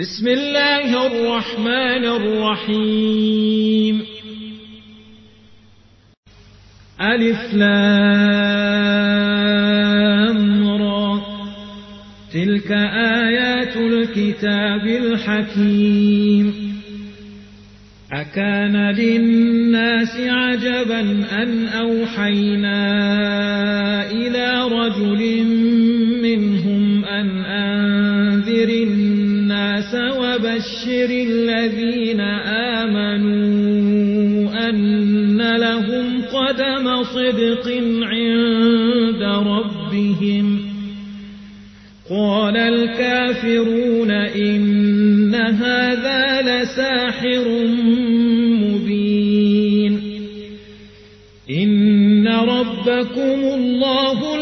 بسم الله الرحمن الرحيم. ألف لام را. تلك آيات الكتاب الحكيم. أكان للناس عجبا أن أوحينا وبشر الذين آمنوا أن لهم قدم صدق عند ربهم. قال الكافرون إن هذا لساحر مبين. إن ربكم الله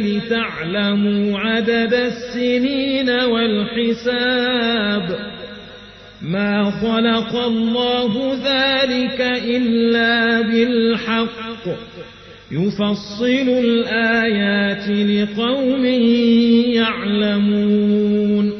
لتعلموا عدد السنين والحساب. ما خلق الله ذلك إلا بالحق. يفصل الآيات لقوم يعلمون.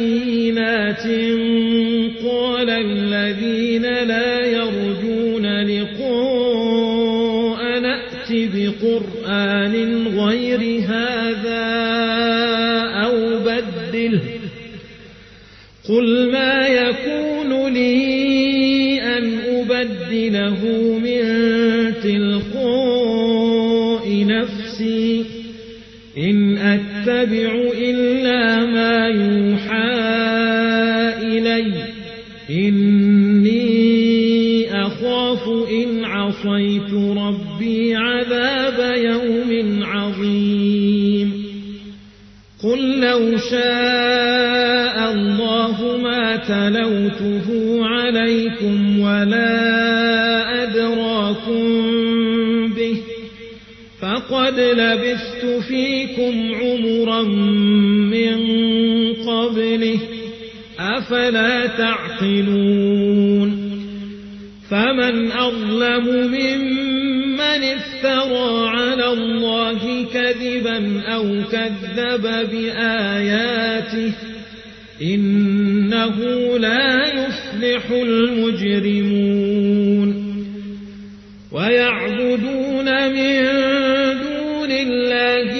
بينات قال الذين لا يرجون لقاء نأت بقرآن غير هذا أو بدله قل ما يكون لي أن أبدله من تلقاء نفسي إن أتبع إلا ما يوحى عصيت ربي عذاب يوم عظيم. قل لو شاء الله ما تلوته عليكم ولا أدراكم به فقد لبثت فيكم عمرا من قبله أفلا تعقلون؟ فمن أظلم ممن افترى على الله كذبا أو كذب بآياته إنه لا يفلح المجرمون ويعبدون من دون الله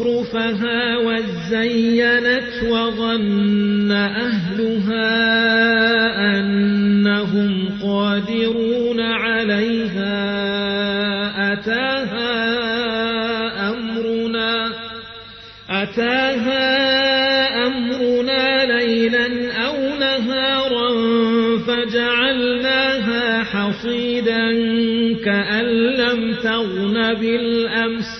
زخرفها وزينت وظن أهلها أنهم قادرون عليها أتاها أمرنا أتاها أمرنا ليلا أو نهارا فجعلناها حصيدا كأن لم تغن بالأمس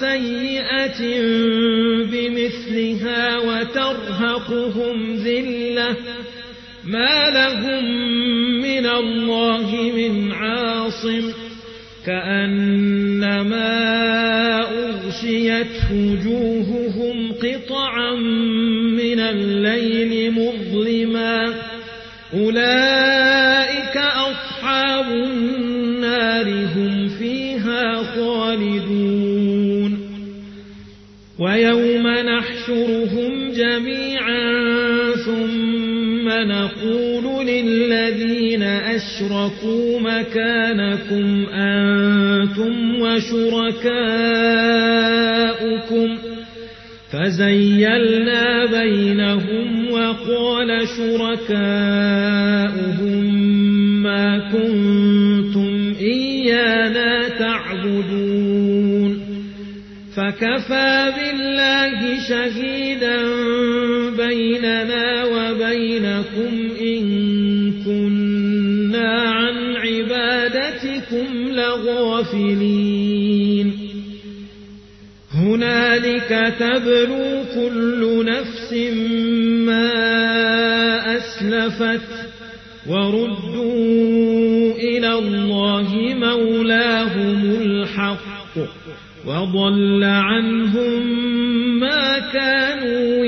سيئة بمثلها وترهقهم ذلة ما لهم من الله من عاصم كأنما أغشيت وجوههم قطعا من الليل مظلما أولئك جميعا ثم نقول للذين أشركوا مكانكم أنتم وشركاؤكم فزيلنا بينهم وقال شركاؤهم ما كنتم إيانا تعبدون فكفى بالله شهيدا بيننا وبينكم إن كنا عن عبادتكم لغافلين. هنالك تبلو كل نفس ما أسلفت وردوا إلى الله مولاهم الحق وضل عنهم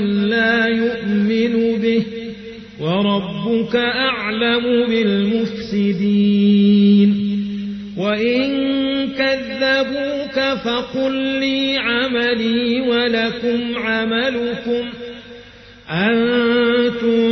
من لا يؤمن به وربك أعلم بالمفسدين. وإن كذبوك فقل لي عملي ولكم عملكم. أنتم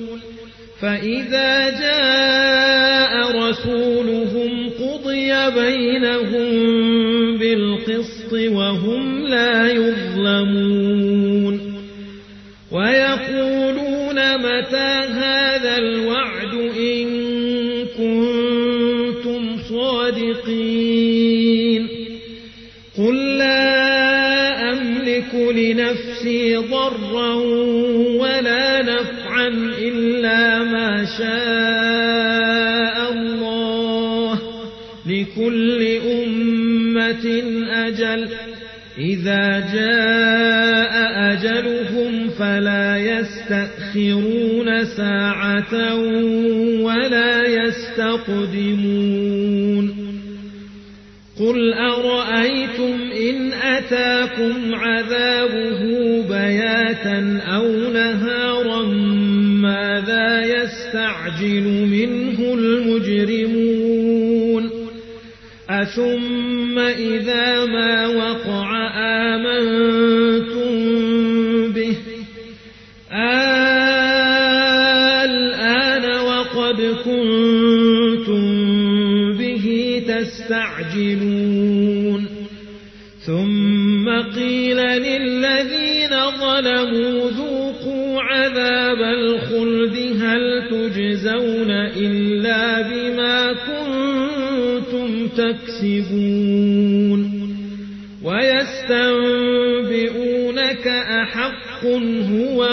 فإذا جاء رسولهم قضي بينهم بالقسط وهم لا يظلمون. ويقولون شاء الله لكل أمة أجل. إذا جاء أجلهم فلا يستأخرون ساعة ولا يستقدمون. قل أرأيتم إن أتاكم عذابه بياتا أثم إذا ما وقع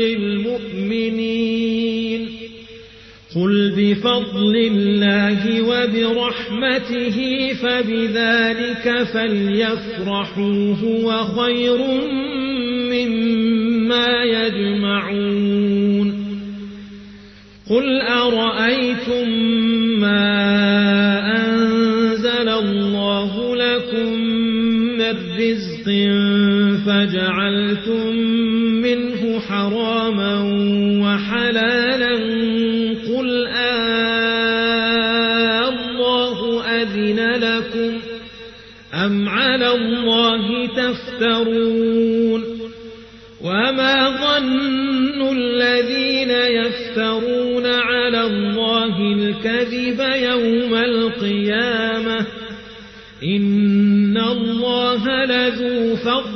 للمؤمنين. قل بفضل الله وبرحمته فبذلك فليفرحوا هو خير مما يجمعون. قل أرأيتم ما أنزل الله لكم من رزق فجعلتم حراما وحلالا قل الله أذن لكم أم على الله تفترون وما ظن الذين يفترون على الله الكذب يوم القيامة إن الله لذو فضل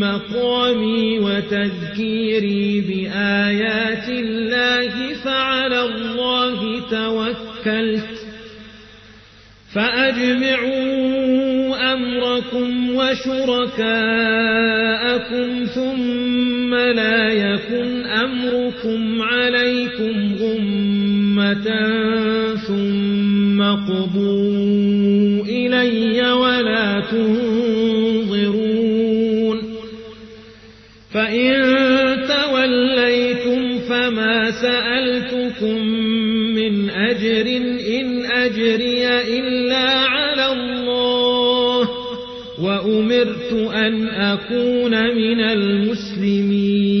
مقامي وتذكيري بآيات الله فعلى الله توكلت. فأجمعوا أمركم وشركاءكم ثم لا يكن أمركم عليكم غمة ثم قضوا إلي ولا تنظرون سألتكم من أجر إن أجري إلا على الله وأمرت أن أكون من المسلمين.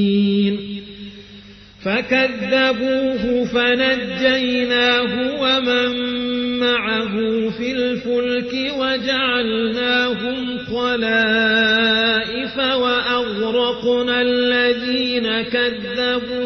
فكذبوه فنجيناه ومن معه في الفلك وجعلناهم خلائف وأغرقنا الذين كذبوا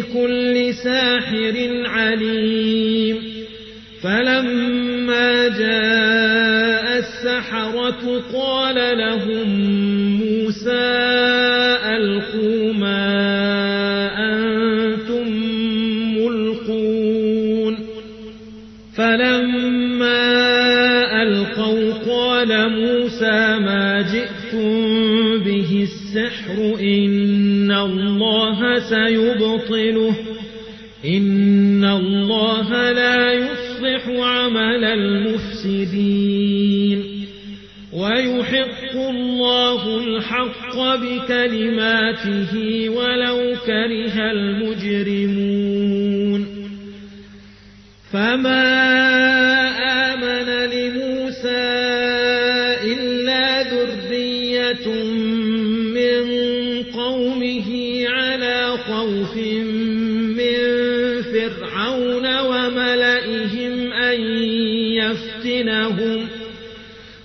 بكل ساحر عليم. فلما جاء السحرة قال لهم موسى ألقوا ما سيبطله. إن الله لا يصلح عمل المفسدين. ويحق الله الحق بكلماته ولو كره المجرمون. فما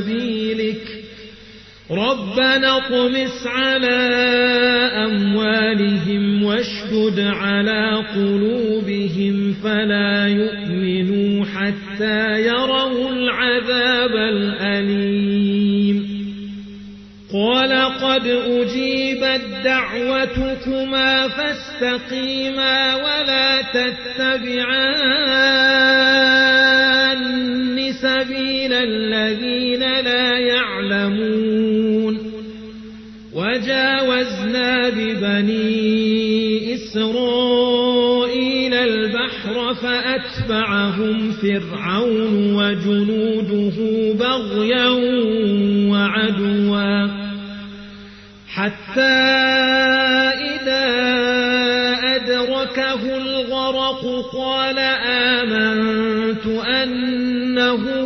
سبيلك. ربنا اطمس على أموالهم واشدد على قلوبهم فلا يؤمنوا حتى يروا العذاب الأليم. قال قد أجيبت دعوتكما فاستقيما ولا تتبعان. ببني إسرائيل البحر فأتبعهم فرعون وجنوده بغيا وعدوا. حتى إذا أدركه الغرق قال آمنت أنه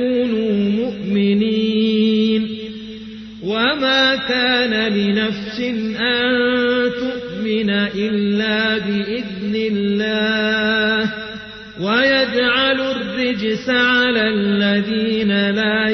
الرجس على الذين لا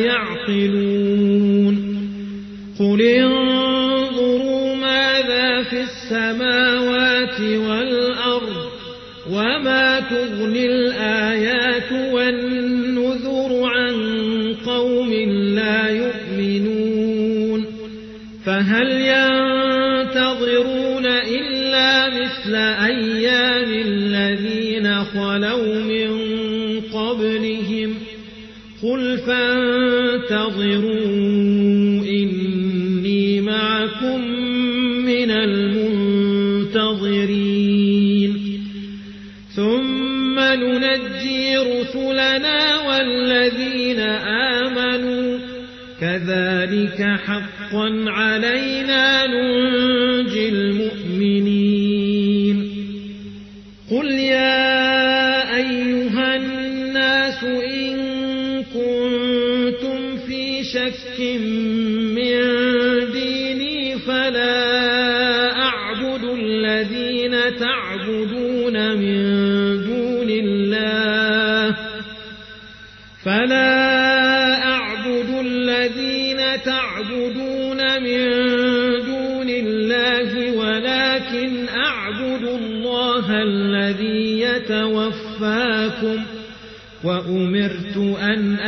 رسلنا والذين آمنوا كذلك حقا علينا ننجي المؤمنين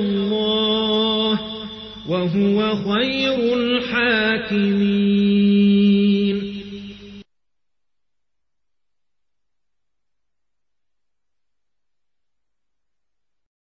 الله وهو خير الحاكمين.